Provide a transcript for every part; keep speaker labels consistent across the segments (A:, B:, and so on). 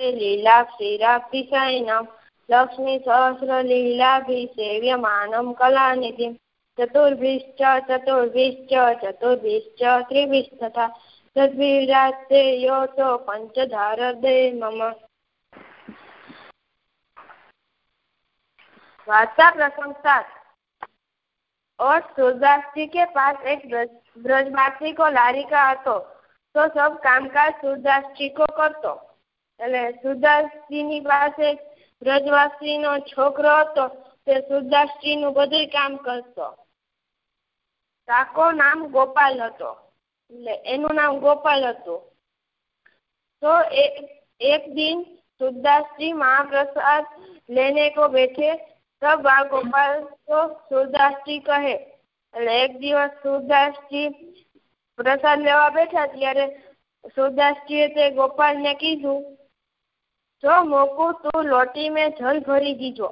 A: लीलाक्षीराब्धिशयनां लक्ष्मीसहस्रलीलाभिसेव्यमानं कलानिधिं, चतुर्भिश्च चतुर्भिश्च चतुर्भिश्च मम। वार्ता प्रसंग सात और सूरदास जी के पास एक ब्रजवासी को लारी का तो सब कामकाज सूरदास जी को करता। એટલે સુરદાસજીની પાસે વ્રજવાસીનો છોકરો હતો, તે સુરદાસજીનું બધુંય કામ કરતો. કાકો નામ ગોપાલ હતો, એટલે એનું નામ ગોપાલ હતું. તો એક એક દિન સુરદાસજી મહાપ્રસાદ લેને કો બેઠે, તબ આ ગોપાલ તો સુરદાસજી કહે, એટલે એક દિવસ સુરદાસજી પ્રસાદ લેવા બેઠા ત્યારે સુરદાસજીએ તે ગોપાલને કીધું જો મોકું તું લોટી મેં જલ ભરી દીધો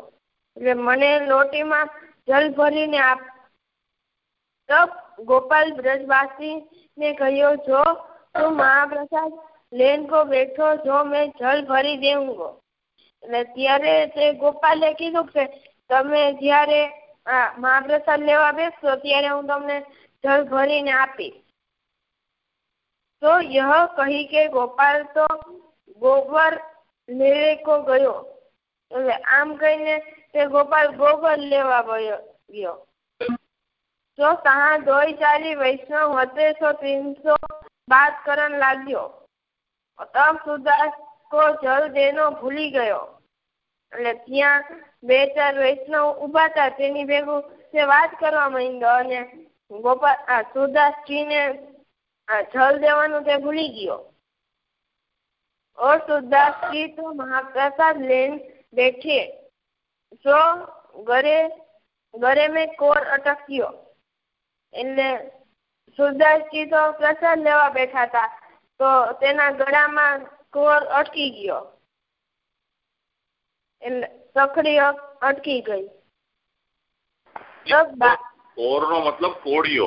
A: એટલે મને લોટીમાં જલ ભરીને આપ તબ ગોપાલ બ્રજવાસી ને કહ્યો, જો તું મહાપ્રસાદ લેન કો બેઠો, જો મેં જલ ભરી દેઉંગો. એટલે ત્યારે તે ગોપાલે કીધું કે, તમે જ્યારે મહાપ્રસાદ લેવા બેસશો, ત્યારે હું તમને જલ ભરીને આપીશ. તો યહ કહી કે, ગોપાલ, તો ગોબર લેવે ગયો. એટલે આમ કહીને તે ગોપાલ ગોબર લેવા ગયો. જો તહા દોઈ ચાલી વૈષ્ણવ હતે સો તીનસો બાત કરણ લાગ્યો. તબ સુદાસ કો જલ દેનો ભૂલી ગયો. એટલે ત્યાં બે ચાર વૈષ્ણવ ઊભા હતા. તેની ભેગું તે વાત કરવા માંડ્યો અને ગોપાલ સુદાસજીને જલ દેવાનું તે ભૂલી ગયો. और सुदास की तो महाप्रसाद लेने बैठे। जो गरे गरे में कोर अटकियो इनने सुदास की तो प्रसाद लेवा बैठा था तो तेना गड़ा में कोर अटकी गयो। इन सखड़ी
B: अटकी गई। कोर नो मतलब कोड़ियो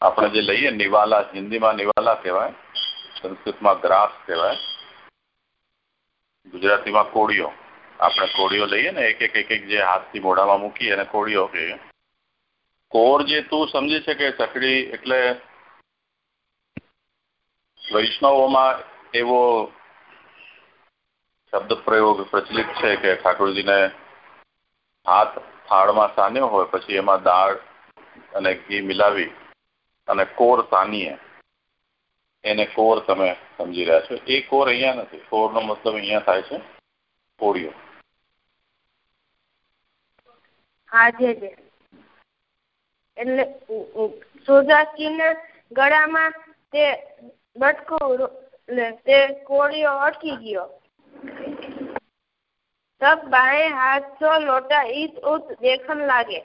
B: આપણે જે લઈએ, નિવાલા, હિન્દીમાં નિવાલા કહેવાય, સંસ્કૃતમાં ગ્રાસ કહેવાય, ગુજરાતીમાં કોળીઓ. આપણે કોળીઓ લઈએ ને એક એક એક એક જે હાથથી મોઢામાં મૂકી અને કોળીઓ કહીએ. કોર જે તું સમજે છે કે સકડી એટલે વૈષ્ણવોમાં એવો શબ્દ પ્રયોગ પ્રચલિત છે કે ઠાકોરજીને હાથ થાળમાં સાન્યો હોય, પછી એમાં દાળ અને ઘી મિલાવી અને કોર તાનીએ એને કોર તમે સમજી રહ્યા છો. એ કોર અહીંયા નથી. કોરનો મતલબ અહીંયા થાય છે કોળીઓ
A: હા, જે જે. એટલે સોજાકીને ગળામાં તે બટકો તે કોળીઓ અટકી ગયો. સબ બાહે હાથ લોટા ઈત ઉત દેખન લાગે.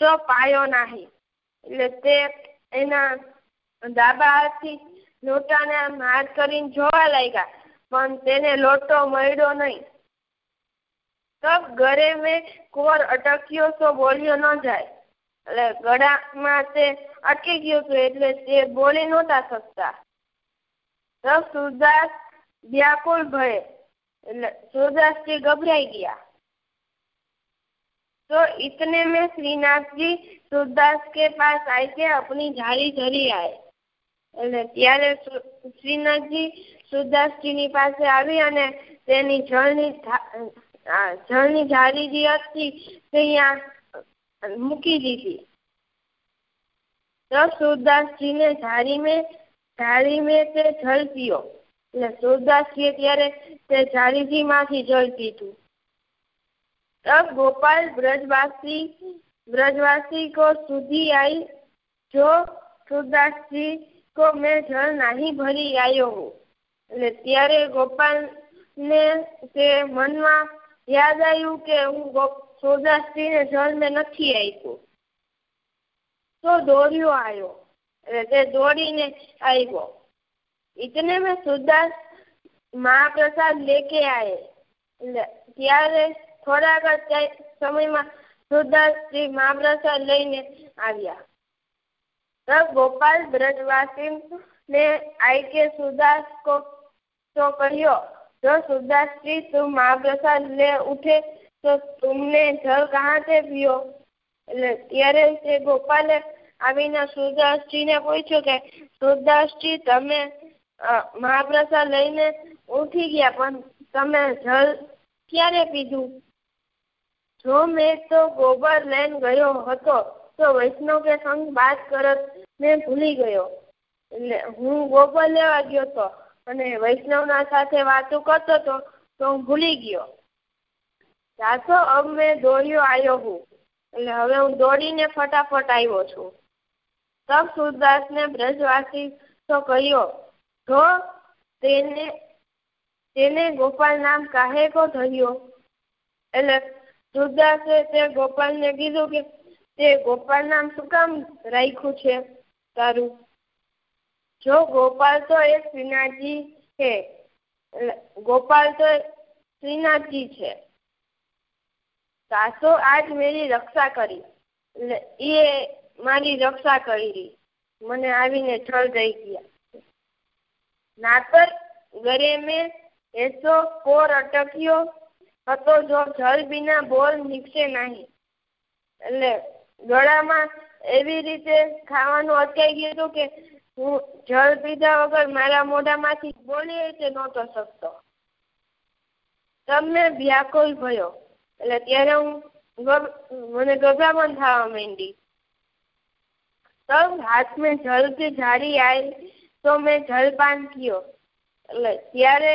A: છો પાયો નહીં. એટલે તે એના ડાબા હાથથી લોટાને આમ હાથ કરીને જોવા લાગ્યા, પણ તેને લોટો મળ્યો નહીં. તબ ઘરે મેં કુંવર અટક્યો તો બોલ્યો ન જાય. એટલે ગળામાં તે અટકી ગયું હતું એટલે તે બોલી નહોતા શકતા. તબ સુરદાસ વ્યાકુળ ભય, એટલે સુરદાસજી ગભરાઈ ગયા. तो इतने में श्रीनाथ जी सूरदास के पास आए के अपनी झाड़ी धरी आए એટલે ત્યારે શ્રીનાથજી સુરદાસજી ની પાસે આવી અને તેની જળની જળની જારી જે હતી તે અહીંયા મૂકી દીધી તો સુરદાસજી ને જારી મેં જારી મેં તે જળ પીયો એટલે સુરદાસજીએ ત્યારે તે જારીજી માંથી જળ પીધું तब गोपाल ब्रजवासी ब्रजवासी को सुधी आई जो सूरदास जी को मैं जल नहीं भरी आयो हूँ એટલે ત્યારે ગોપાલ ને તે મનમાં યાદ આવ્યું કે હું સુરદાસજી ને જળ મેં નથી આપ્યું તો દોડ્યો આવ્યો એટલે તે દોડીને આવ્યો इतने में सूरदास महाप्रसाद लेके आए એટલે ત્યારે થોડા જ ત્યાં સમયમાં વૃદ્ધાશ્રી મહાપ્રસાદ લઈને આવ્યા. ગોપાલ બ્રજવાસી ને આઈ સુદાસ કો, તો કહ્યો, જો સુદાસજી તું મહાપ્રસાદ લે ઉઠે, તો તુમને જળ કહાં સે પિયો એટલે ત્યારે તે ગોપાલે આવીને સુરદાસજીને પૂછ્યું કે સુરદાસજી તમે મહાપ્રસાદ લઈને ઉઠી ગયા, પણ તમે જળ ક્યારે પીધું? જો મેં તો ગોબર લઈને ગયો હતો, તો વૈષ્ણવ કે સંગ વાત કરત મેં ભૂલી ગયો. એટલે હું ગોબર લેવા ગયો હતો અને વૈષ્ણવના સાથે વાતો કરતો હતો તો હું ભૂલી ગયો. જાતો અબ મેં દોડ્યો આવ્યો હું. એટલે હવે હું દોડીને ફટાફટ આવ્યો છું. તબ સુરદાસને બ્રજવાસી તો કહ્યો જો તેને તેને ગોપાલ નામ કાહે કો ધર્યો? એટલે સુરદાસે તે ગોપાલને કીધું કે તે ગોપાલ નામ શું કામ રાખ્યું છે? તારું? જો ગોપાલ તો એક શ્રીનાથજી છે ગોપાલ તો શ્રીનાથજી છે. સાસો આજ મેરી રક્ષા કરી એ મારી રક્ષા કરી. મને આવીને જળ રહી ગયા. નાતર ગરે મેં એસો પોર અટક્યો હતો જો જલ બીના બોલ નીકળે નહીં. એટલે ગળામાં એવી રીતે ખાવાનું અટકાઈ ગયું હતું કે હું જલ પીધા વગર મારા મોઢામાંથી બોલી રીતે નહોતો શકતો. તમને વ્યાકુળ ભયો. એટલે ત્યારે હું મને ગભરામણ થવા માંડી. તમ હાથ મેં જલ કે ઝાડી આવી તો મેં જલપાન કયો એટલે ત્યારે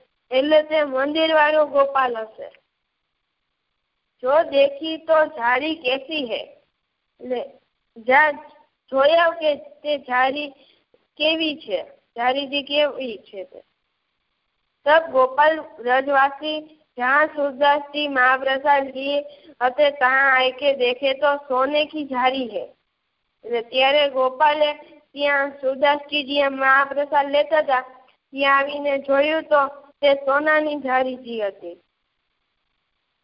A: એટલે તે મંદિર વાળો ગોપાલ હશે જો દેખી તો ઝાડી કેસી હે એટલે જા જોયા કે તે ઝાડી કેવી છે ઝાડીજી કેવી છે તે तब गोपाल ब्रजवासी जहाँ सूरदास जी महाप्रसाद लिए हते तहाँ आके देखे तो सोने की झाड़ी है એટલે ત્યારે ગોપાલે ત્યાં સુરદાસજી જ્યાં મહાપ્રસાદ લેતા હતા ત્યાં આવીને જોયું તો તે સોનાની ઝાડીજી હતી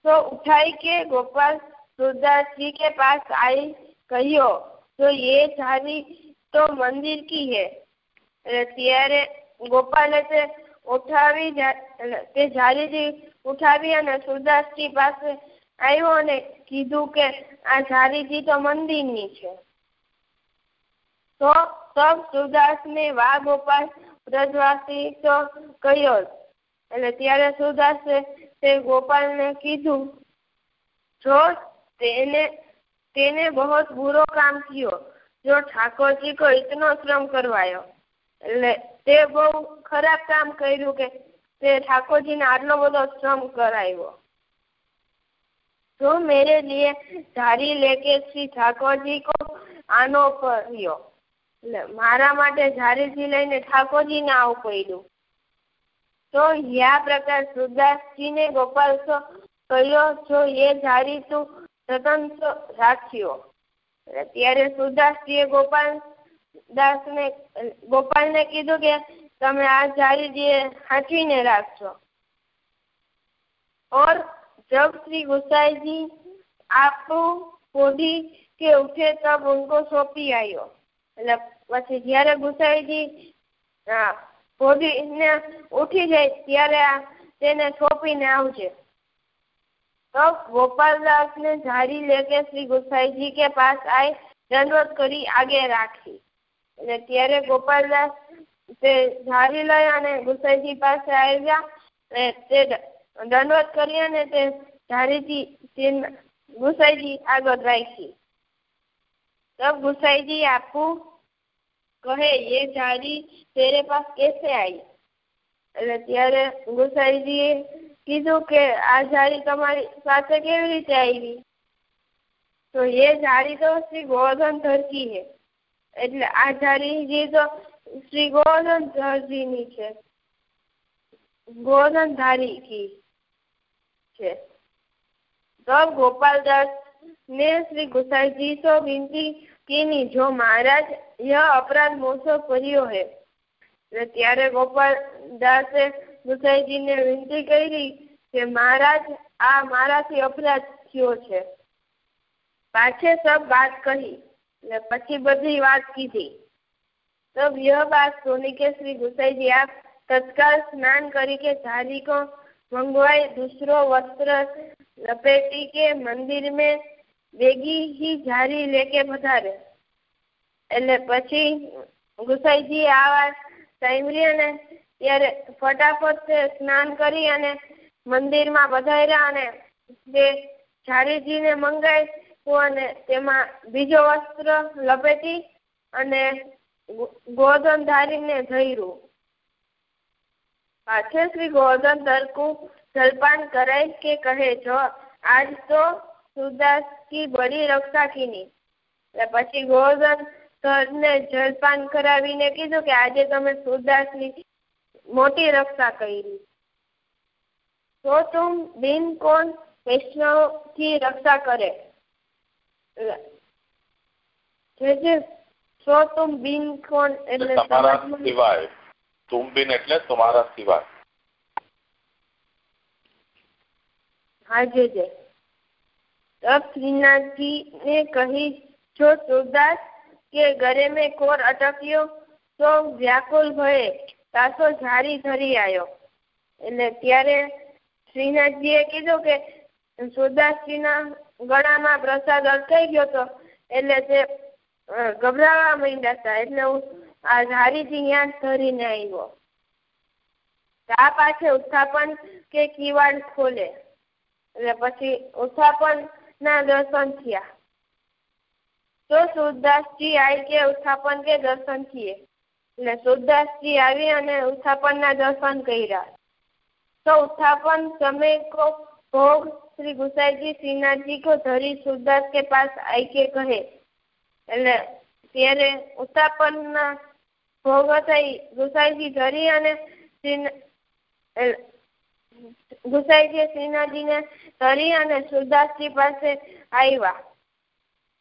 A: તો ઉઠાઈ કે ગોપાલ सूरदास जी के पास आई कहियो तो ये झाड़ी तो मंदिर की है એટલે ત્યારે ગોપાલે તે ઉઠાવી તે ઝાડીજી ઉઠાવી અને સુરદાસજી પાસે આવ્યો અને કીધું કે આ ઝાડીજી તો મંદિરની છે તો તબ સુરદાસ ને વા ગોપાલ બ્રજવાસી તો કહ્યો અને ત્યારે સુદાસે તે ગોપાલને કીધું, જો તેને તેને બહુ બુરો કામ કયો જો ઠાકોરજી કો ઇતનો શ્રમ કરવાયો. એટલે તે બહુ ખરાબ કામ કર્યું કે તે ઠાકોરજીને આટલો બધો શ્રમ કરાવ્યો જો મેરે લીએ ધારી લેકે શ્રી ઠાકોરજી કો આનો કર્યો એટલે મારા માટે ધારીથી લઈને ઠાકોરજીને આવું કર્યું તો યા પ્રકાર સુરદાસજીને ગોપાલ તો કહ્યો જો એ ઝાડી તું સ્વતંત્ર રાખ્યો એટલે ત્યારે સુરદાસજીએ ગોપાલ દાસને ગોપાલને કીધું કે તમે આ ઝાડીજી સાચવીને રાખજો और जब श्री गुसाई जी आप पोधी के उठे तब उनको सौंपी आयो એટલે પછી જયારે ગુસાઈજી ભોગીને ઉઠી જાય ત્યારે તેને થોપીને આવજે. તો ગોપાલદાસને ઝાડી લેકે શ્રી ગુસાઈજી કે પાસ આઈ દંડવત કરી આગે રાખી. અને ત્યારે ગોપાલદાસ તે ઝાડી લઈ અને ગુસાઈજી પાસે આવ્યા અને તે દંડવત કરી અને તે ઝાડીથી ગુસાઈજી આગળ રાખી. તો ગુસાઈજી આપવું कहे, ये साड़ी तेरे पास कैसे आई? तेरे गुसाई जी, कीधु के आ साड़ी तारी पास के आई तो ये साड़ी तो श्री गोवर्धन धरती है। आ साड़ी जी तो श्री गोवर्धन धरती नीचे गोवर्धन धारी की छे तो गोपाल दास ने श्री गोसाई जी से विनती કીની જો મહારાજ યહ અપરાધ મોસો કર્યો હે. ત્યારે ગોપાલ દાસે ગુસાઈજીને વિનંતી કરી કે મહારાજ, આ મારાથી અપરાધ થયો છે. પાછે સબ વાત કહી ને પછી બધી વાત કીધી. તબ યહ બાત સોની કે શ્રી ગુસાઈજી આપ તત્કાલ સ્નાન કરી કે ધારી કો મંગવાઈ દૂસરો વસ્ત્ર લપેટી કે મંદિર મેં વેગી હી જારી લેકે પધારે એટલે પછી ગુસાઈજી આવા વાત સાંભળી અને ત્યારે ફટાફટ સ્નાન કરી અને મંદિરમાં પધાર્યા અને તે જારીજીને મંગાવ્યું અને તેમાં બીજો વસ્ત્ર લપેટી અને ગોધન ધારીને ધર્યું. પાછળ શ્રી ગોધન ધરકું જલપાન કરાય કે કહે, જો આજ તો સુદાસ કી બડી રક્ષા કીની પછી ગોવર્ધન જલપાન કરાવીને કીધું કે આજે તમે સુરદાસની મોટી રક્ષા કરી. તો તું બિન કોણ વૈષ્ણવથી રક્ષા કરે. જે તો તું બિન કોણ એટલે
B: તમારા સિવાય તુમ બિન એટલે તમારા સિવાય.
A: હા જે જે. શ્રીનાથજી ને કહી, જો સુરદાસ કે ઘરે મેં કોર અટક્યો, તો વ્યાકુલ ભયે તાસો ઝારી ધરી આવ્યો એટલે ત્યારે શ્રીનાથજીએ કીધું કે, સુરદાસજીના ગળામાં પ્રસાદ અટકાઈ ગયો હતો એટલે તે ગભરાવા માંડ્યા હતા એટલે હું આ ઝારીથી ત્યાં ધરીને આવ્યો આ પાછળ ઉત્થાપન કે કિવાડ ખોલે. એટલે પછી ઉત્થાપન ના દર્શન થયા. તો સૂરદાસજી આવી કે ઉત્થાપન કે દર્શન થયે એટલે સૂરદાસજી આવી અને ઉત્થાપનના દર્શન કર્યા. તો ઉત્થાપન સમય કો ભોગ શ્રી ગુસાઈજી શ્રીનાથજી કો ધરી સૂરદાસ કે પાસ આઈ કે કહે. એટલે ત્યારે ઉત્થાપનના ભોગ થઈ ગુસાઈજી ધરી અને શ્રી ગુસાઈ જે શ્રીનાથજીને ધરી અને સુરદાસજી પાસે આવ્યા.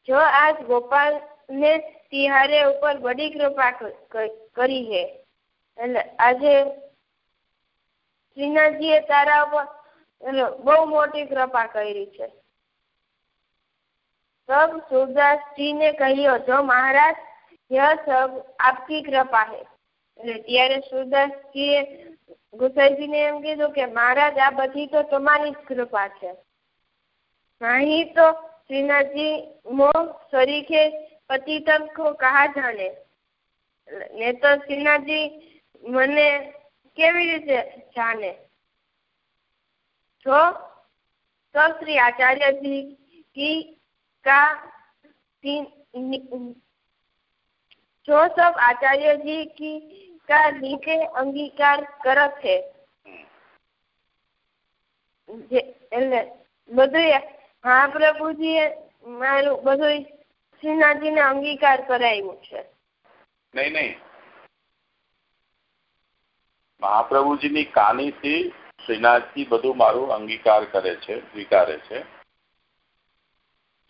A: જો આજ ગોપાલને તિહારે ઉપર બડી કૃપા કરી છે એટલે આજે શ્રીનાથજીએ તારા ઉપર બહુ મોટી કૃપા કરી છે. સબ સુરદાસજીને કહ્યું, જો મહારાજ, યહ સબ આપકી કૃપા હે. એટલે ત્યારે સુરદાસજી એ ગુંસાઈજીને એમ કીધું કે, મહારાજ, આ બધી તો તમારી જ કૃપા છે. અહીં તો શ્રીનાથજી મો સરીખે પતિતમ કો કહા જાણે. ને તો શ્રીનાથજી મને કેવી રીતે જાણે? જો તો શ્રી આચાર્યજી કી કા જો સબ આચાર્યજી કી કા લીધે અંગીકાર કરે છે. એટલે બધું હા પ્રભુજી મારું બધું શ્રીનાથજી ને અંગીકાર કરાવ્યું છે.
B: નહીં નહીં. મહાપ્રભુજી ની કાની થી શ્રીનાથજી બધું મારું અંગીકાર કરે છે, સ્વીકારે છે.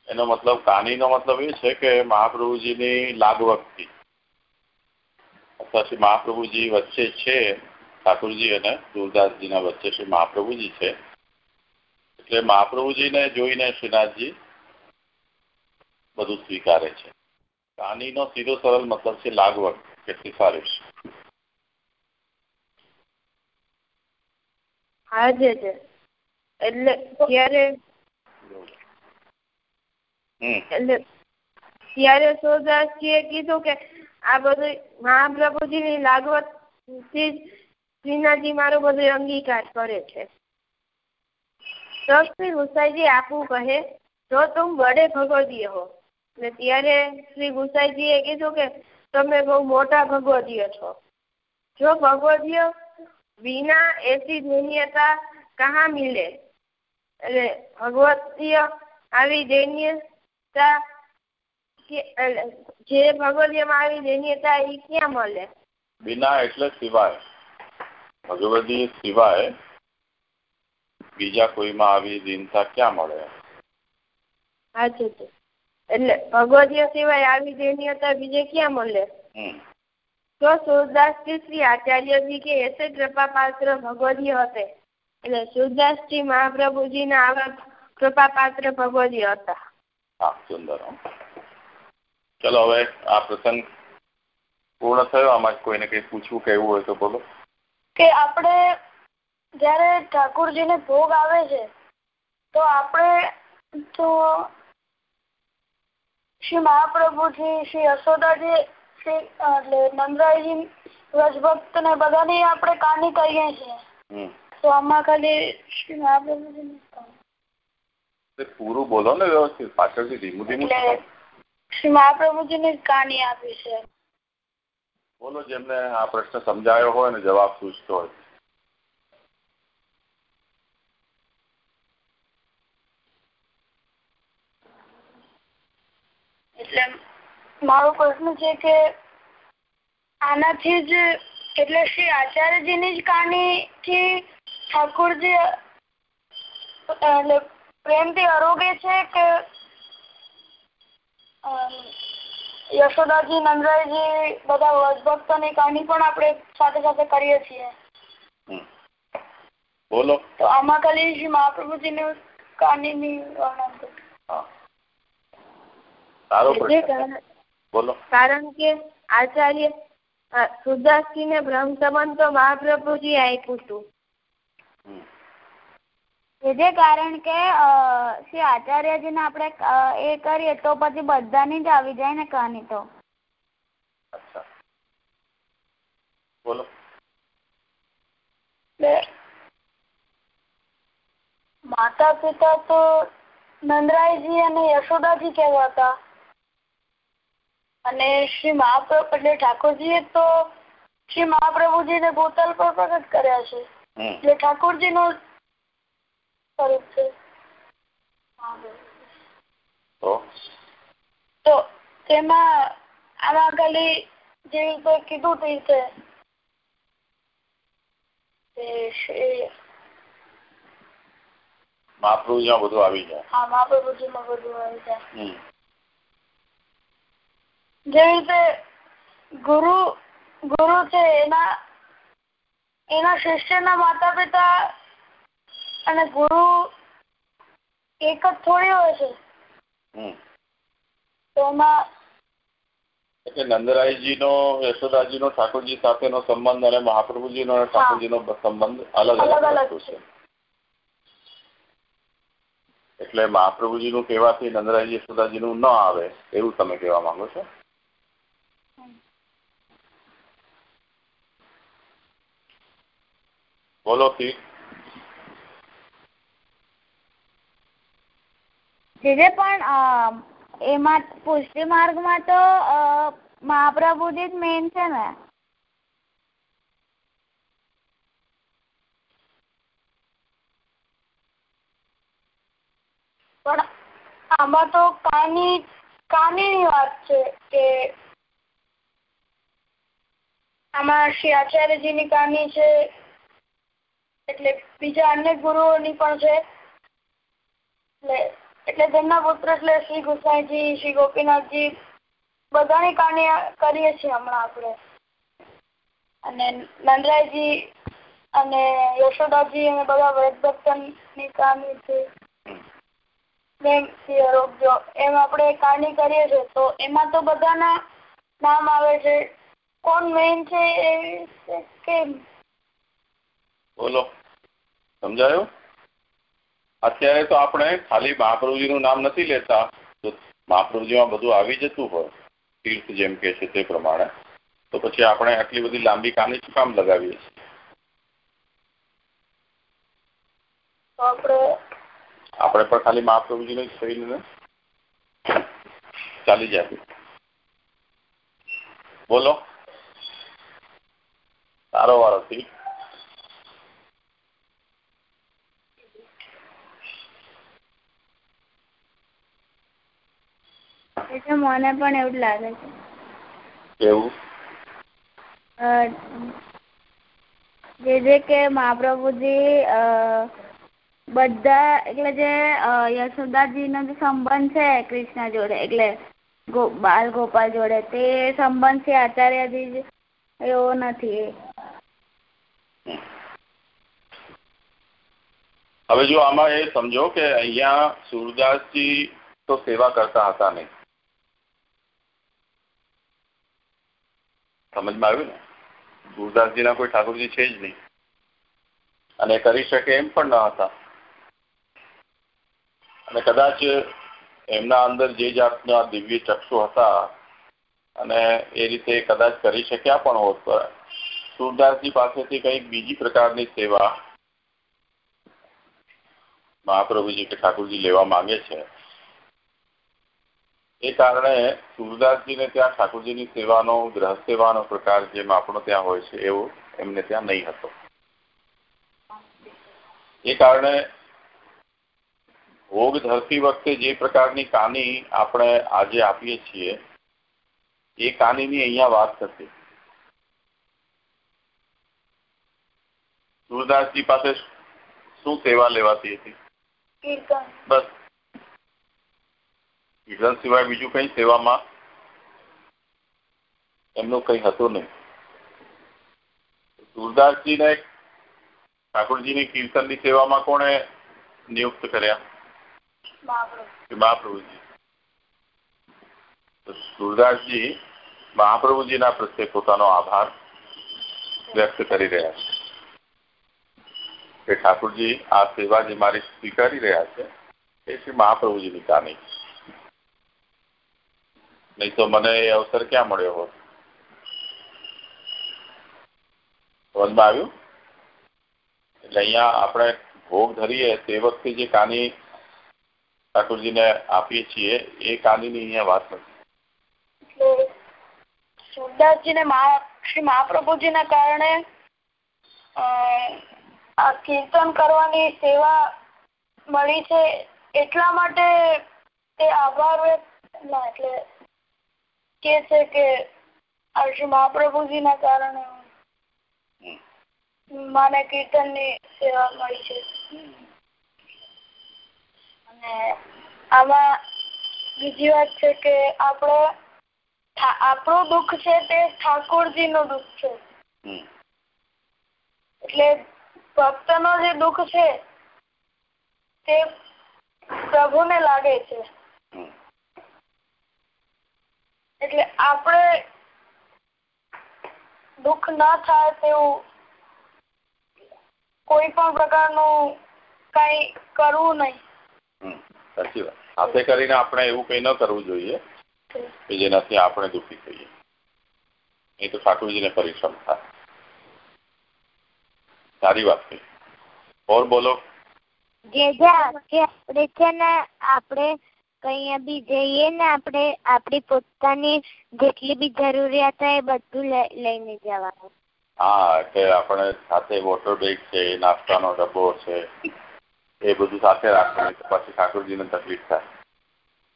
B: એનો મતલબ કાનીનો મતલબ એ છે કે મહાપ્રભુજીની લાગવક્તિ અથવા શ્રી મહાપ્રભુજી વચ્ચે છે ઠાકુરજી અને સુરદાસજીના વચ્ચે શ્રી મહાપ્રભુજી છે. એટલે મહાપ્રભુજીને જોઈને શ્રીનાથજી બધું સ્વીકારે છે. કાનીનો સીધો સરળ મતલબ છે લાગવગ કે સિફારિશ.
A: હા જે એટલે ત્યારે એટલે ત્યારે સુરદાસજીએ કીધું કે આ બધું મહાપ્રભુજીની લાગવતથી શ્રીનાથજી મારો બધો અંગીકાર કરે છે. તો શ્રી ગુસાઈજી આપવું કહે, જો તું બડે ભગવદીય હો. ને ત્યારે શ્રી ગુસાઈજીએ કીધું કે, તમે બહુ મોટા ભગવદીય છો. જો ભગવદીય વિના એસી દૈન્યતા કહા મિલે? એટલે ભગવદીય આવી દૈન્યતા જે ભગવદીયમાં આવી દૈન્યતા એ ક્યાં મળે?
B: વિના એટલે સિવાય. ભગવદી સિવાય બીજા કોઈમાં આવી દીનતા ક્યાં મળે?
A: સાચું છે એટલે ભગવદીય સિવાય આવી દેનીયતા બીજે ક્યાં મળે? તો સુરદાસજી શ્રી આચાર્યજી કે એસે કૃપા પાત્ર ભગવદીય હશે એટલે સુરદાસજી મહાપ્રભુજીના આવા કૃપા પાત્ર ભગવદીય હતા.
B: હા સુંદર ચલો હવે આ પ્રસંગ પૂર્ણ થયો. આમાં કોઈને કઈ પૂછવું કેવું હોય તો બોલો.
C: કે આપણે જયારે ઠાકોરજીને ભોગ આવે છે તો આપણે તો શ્રી મહાપ્રભુજી શ્રી યશોદાજી શ્રી એટલે નંદરાયજી વ્રજભક્ત ને બધાની આપણે કાની કરીએ છીએ. તો આમાં ખાલી શ્રી મહાપ્રભુજી
B: પૂરું બોલો ને વ્યવસ્થિત. પાછળથી ધીમું ધીમું
C: શ્રી મહાપ્રભુજીની જ કહાની આપી છે.
B: બોલો જેમને આ પ્રશ્ન સમજાયો હોય અને જવાબ પૂછતો હોય.
C: એટલે મારો પ્રશ્ન છે કે આનાથી જ એટલે શ્રી આચાર્યજીની જ કહાની થી ઠાકોરજી એટલે પ્રેમથી આરોગે છે કે યશોદાજી નંદરાયજી બધા ભક્તોની કહાની પણ આપણે સાથે સાથે કરીએ છીએ.
B: બોલો.
C: તો આમાં ખાલી શ્રી મહાપ્રભુજીની કહાનીની વર્ણન
B: સારો પ્રશ્ન. બોલો.
A: કારણ કે આચાર્ય સુદાસજી ને બ્રહ્મ સંબંધ તો મહાપ્રભુજી આપ્યું હતું.
C: જે કારણ કે શ્રી આચાર્યજી ને આપણે એ કરીએ તો પછી બધાની જ આવી જાય ને કહાની તો.
B: અચ્છા. બોલો.
C: માતા પિતા તો નંદરાયજી અને યશોદાજી કહેવાતા. અને શ્રી મહાપ્રભુ એટલે ઠાકોરજીએ તો શ્રી મહાપ્રભુજીને ભૂતલ પર પ્રગટ કર્યા છે. એટલે ઠાકોરજી નું સ્વરૂપ છે. તો? તેમાં આમાં ખાલી જે રીતે કીધું તે રીતે
B: મહાપ્રભુજીમાં બધું આવી જાય.
C: હા મહાપ્રભુજીમાં બધું આવી જાય. જેવી રીતે ગુરુ ગુરુ છે એના એના શિષ્યના માતા પિતા અને ગુરુ એક જ થોડી હોય છે. તો એમાં
B: એટલે નંદરાયજી નો યશોદાજી નો ઠાકોરજી સાથેનો સંબંધ અને મહાપ્રભુજી નો ઠાકોરજી નો સંબંધ અલગ અલગ છે. એટલે મહાપ્રભુજી નું કહેવાથી નંદરાયજી યશોદાજી નું ન આવે એવું તમે કહેવા માંગો છો? બોલો ઠીક
C: જે પણ એમાં પુષ્ટિ માર્ગમાં તો મહાપ્રભુજી જ મેઇન છે ને. પણ આમાં તો કાની, કાનીની વાત છે કે આમાં શ્રી આચાર્યજીની કાની છે, એટલે બીજા અન્ય ગુરુઓની પણ છે. એટલે એટલે તેમના પુત્ર એટલે શ્રી ગુસાઈજી, શ્રી ગોપીનાથજી, બધાની કહાની કરીએ છીએ હમણાં આપણે. અને નંદરાયજી અને યશોદાજી અને બધા વ્રતભક્તની કહાની છે રોગજો એમ આપણે કહાની કરીએ છીએ. તો એમાં તો બધાના નામ આવે છે. કોણ મેઇન છે એ કેમ?
B: બોલો. સમજાયું? અત્યારે તો આપણે ખાલી મહાપ્રભુજીનું નામ નથી લેતા તો મહાપ્રભુજીમાં બધું આવી જતું હોય તીર્થ જેમ કે છે તે પ્રમાણે. તો પછી આપણે આટલી બધી લાંબી કાની શું કામ લગાવીએ છીએ?
C: આપણે
B: પણ ખાલી મહાપ્રભુજીને જ થઈને ચાલી જાય બોલો. સારો વાળો
C: એટલે મને પણ એવું લાગે છે.
B: કેવું
D: જે જે કે મહાપ્રભુજી બધા એટલે જે યશોદાજીનો જે સંબંધ છે કૃષ્ણ જોડે એટલે બાલ ગોપાલ જોડે તે સંબંધ છે આચાર્યજી એવો નથી.
B: હવે જો આમાં એ સમજો કે અહીંયા સુરદાસજી તો સેવા કરતા હતા નહીં. સમજમાં આવ્યું ને? સુરદાસજીના કોઈ ઠાકોરજી છે જ નહીં. અને કરી શકે એમ પણ ન હતા. અને કદાચ એમના અંદર જે જાતના દિવ્ય ચક્ષુ હતા અને એ રીતે કદાચ કરી શક્યા પણ હોત સુરદાસજી પાસેથી કંઈક બીજી પ્રકારની સેવા મહાપ્રભુજી કે ઠાકોરજી લેવા માંગે છે. એ કારણે સુરદાસજીને ત્યાં ઠાકોરજીની સેવાનો ગ્રહ સેવાનો પ્રકાર જેમ આપણો ત્યાં હોય છે એવો એમને ત્યાં નહીં હતો. એ કારણે ભોગ ધરતી વખતે જે પ્રકારની કાની આપણે આજે આપીએ છીએ એ કાનીની અહીંયા વાત થતી સુરદાસજી પાસે શું સેવા લેવાતી હતી? બસ. કીર્તન સિવાય બીજું કઈ સેવામાં એમનું કઈ હતું નહીં. સુરદાસજીને ઠાકોરજીની કીર્તનની સેવામાં કોણે નિયુક્ત કર્યા? મહાપ્રભુજી. સુરદાસજી મહાપ્રભુજીના પ્રત્યે પોતાનો આભાર વ્યક્ત કરી રહ્યા છે. કે ઠાકોરજી આ સેવા જે મારી સ્વીકારી રહ્યા છે એ શ્રી મહાપ્રભુજીની કાની નહીં તો મને એ અવસર ક્યાં મળ્યો હોત? સમજમાં આવ્યું? એટલે અહીંયા આપણે ભોગ ધરીએ તે વખતે જે કાની ઠાકોરજીને આપીએ છીએ, એ કાનીની અહીંયા વાત નથી.
C: સુરદાસજીને શ્રી મહાપ્રભુજીના કારણે આ કીર્તન કરવાની સેવા મળી છે એટલા માટે તે આભાર એટલે કે છે કે આ શ્રી મહાપ્રભુજીના કારણે મને કીર્તનની સેવા મળી છે. અને આમાં બીજી વાત છે કે આપણે આપણું દુઃખ છે તે ઠાકોરજી નું દુઃખ છે. એટલે ભક્ત નો જે દુઃખ છે તે પ્રભુને લાગે છે. એટલે આપણે દુઃખ ના થાય તેવું કોઈ પણ પ્રકારનું કઈ કરવું નહીં.
B: સાચી વાત. હાથે કરીને આપણે એવું કઈ ન કરવું જોઈએ કે જેનાથી આપણે દુઃખી થઈએ. એ તો ઠાકોરજીને પરિશ્રમ થાય. સારી વાત કહી ઓર બોલો.
D: જે જે આપણે છે ને આપણે કઈ બી જઈએ ને આપણે આપણી પોતાની જેટલી બી જરૂરિયાત હોય બધું લઈને જવાનું.
B: હા એટલે આપણે સાથે વોટર બેગ છે નાસ્તાનો ડબ્બો છે એ બધું સાથે રાખવાનું પછી ઠાકોરજીને તકલીફ થાય.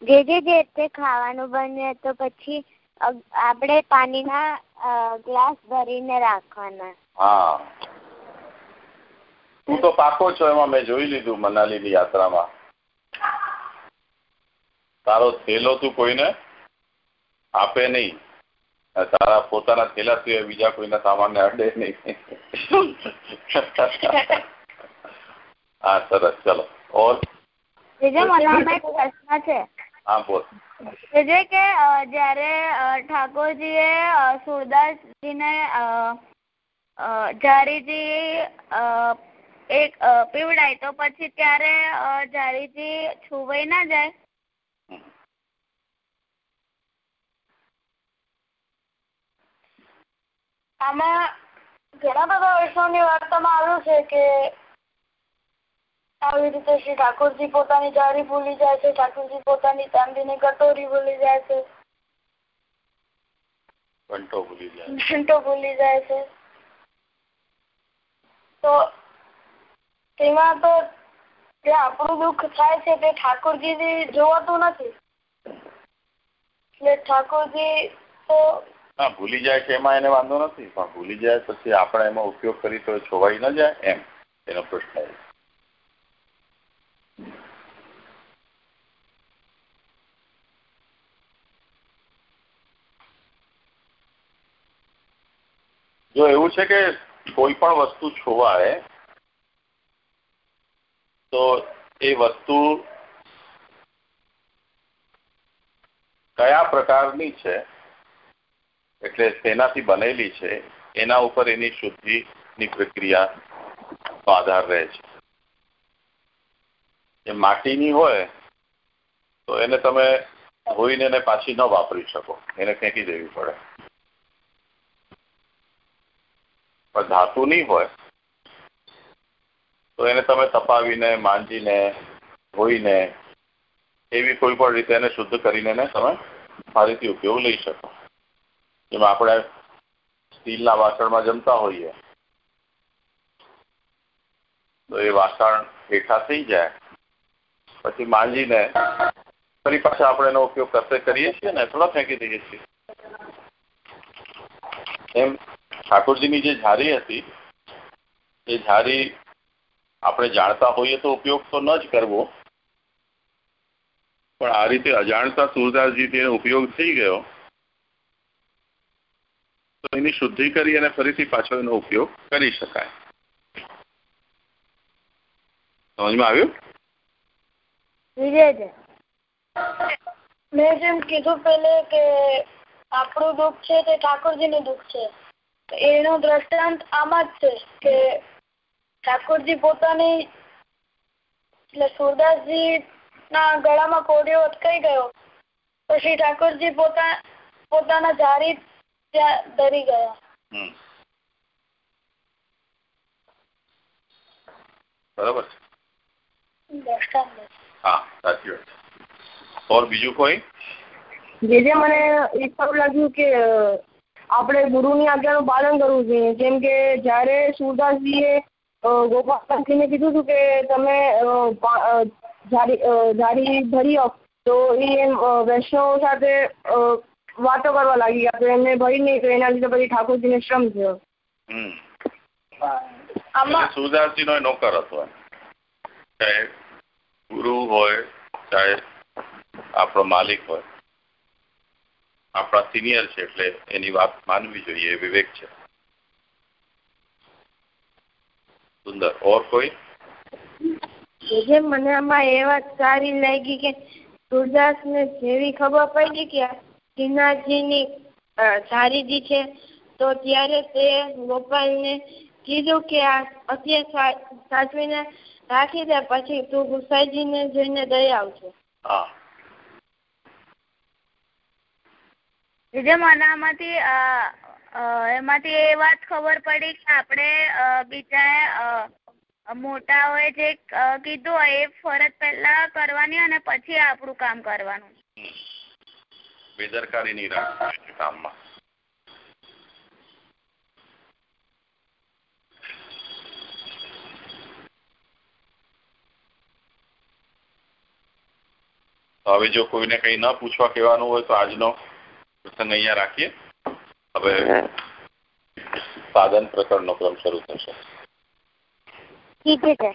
D: જે જે જે તે ખાવાનું બને તો પછી આપણે પાણીના ગ્લાસ ભરીને રાખવાના.
B: હા. તું તો પાકો છો એમાં મેં જોઈ લીધું મનાલીની યાત્રામાં. તારો થેલો તું કોઈને આપે નહીં. તારા પોતાના થેલા સિવાય બીજા કોઈના સામાનને અડે નહીં. હા સરસ. ચલો. ઓર
D: જે મને એક પ્રશ્ન છે.
B: હા બોલ.
D: જે કે જયારે ઠાકોરજીએ સુરદાસજીને જારીજી એક પીવડાય તો પછી ત્યારે જારીજી છુવાઈ ના જાય?
C: આમાં ઘણા બધા વૈષ્ણવની વાર્તામાં આવ્યું છે કે આવી રીતે શ્રી ઠાકોરજી પોતાની જાળી ભૂલી જાય છે ઠાકોરજી પોતાની ચાંદીની કટોરી ભૂલી જાય છે.
B: ઘંટો ભૂલી જાય
C: ઘંટો ભૂલી જાય છે. તો તેમાં તો જે આપણું દુઃખ થાય છે તે ઠાકોરજી જોવાતું નથી. એટલે ઠાકોરજી તો
B: હા, ભૂલી જાય છે એમાં એને વાંધો નથી, પણ ભૂલી જાય પછી આપણે એમાં ઉપયોગ કરી તો છોવાઈ ન જાય એમ, એનો પ્રશ્ન જો એવું છે કે કોઈ પણ વસ્તુ છોવાય, તો એ વસ્તુ કયા પ્રકારની છે? એટલે તેનાથી બનેલી છે, એના ઉપર એની શુદ્ધિની પ્રક્રિયાનો આધાર રહે છે. એ માટીની હોય, તો એને તમે ધોઈને એને પાછી ન વાપરી શકો, એને ફેંકી દેવી પડે. પણ ધાતુની હોય, તો એને તમે તપાવીને, માંજીને, ધોઈને એવી કોઈ પણ રીતે એને શુદ્ધ કરીને તમે ફરીથી ઉપયોગ લઈ શકો. જેમાં આપણે સ્ટીલના વાસણમાં જમતા હોઈએ. તો એ વાસણ હેઠા થઈ જાય. પછી માંજીને ફરી પાછા આપણે એનો ઉપયોગ કરતે કરીએ છીએ ને, થોડા ફેંકી દઈએ છીએ. એમ ઠાકોરજીની જે ઝારી હતી, એ ઝારી આપણે જાણતા હોઈએ તો ઉપયોગ તો ન જ કરવો. પણ આ રીતે અજાણતા સુરદાસજીથી એનો ઉપયોગ થઈ ગયો. તો એની શુદ્ધિ કરી અને ફરીથી પાછો એનો ઉપયોગ કરી શકાય. સમજમાં આવ્યું?
C: મેં જેમ કીધું પેલે દ્રષ્ટાંત આમાં જ છે કે ઠાકોરજી પોતાની, એટલે સુરદાસજી ના ગળામાં કોડિયો અટકાઈ ગયો. પછી ઠાકોરજી પોતા, પોતાના જારી ત્યાં ધરી ગયા
B: બરાબર હા સાચી વાત. ઓર બીજું કોઈ?
A: જે જે મને એ સારું લાગ્યું કે આપણે ગુરુની આજ્ઞાનું પાલન કરવું જોઈએ. જેમ કે જ્યારે સુરદાસજીએ ગોપાલજીને કીધું હતું કે તમે જારી ભરી તો એ વૈષ્ણવ સાથે વાતો કરવા લાગી ગયા તો એમને ભરી નહીં તો એના લીધે પછી ઠાકોરજીને શ્રમ થયો.
C: આમાં
B: સુરદાસજી નો નોકર હતો ચાહે ગુરુ હોય ચાહે આપણો માલિક હોય. આપણા સિનિયર છે એટલે એની વાત માનવી જોઈએ વિવેક છે. સુંદર. ઓર કોઈ?
A: મને આમાં એ વાત સારી લાગી કે સુરદાસને જેવી ખબર પડી કે શ્રીનાથજીની ધારીજી છે તો ત્યારે તે ગોપાલને કીધું કે આ અત્યારે સાચવીને રાખી દે પછી તું ગુસાઈજીને જોઈને દઈ આવજો.
B: હા.
D: જે મને એમાંથી એ વાત ખબર પડી કે આપણે બીજા મોટાઓએ જે કીધું હોય એ ફરજ પહેલા કરવાની અને પછી આપણું કામ કરવાનું.
B: બેદરકારી નહીં રાખવી કામમાં. હવે જો કોઈને કંઈ ન પૂછવા કહેવાનું હોય તો આજનો પ્રસંગ અહીંયા રાખીએ. હવે સાધન પ્રકરણનો ક્રમ શરૂ થશે.
D: ઠીક છે.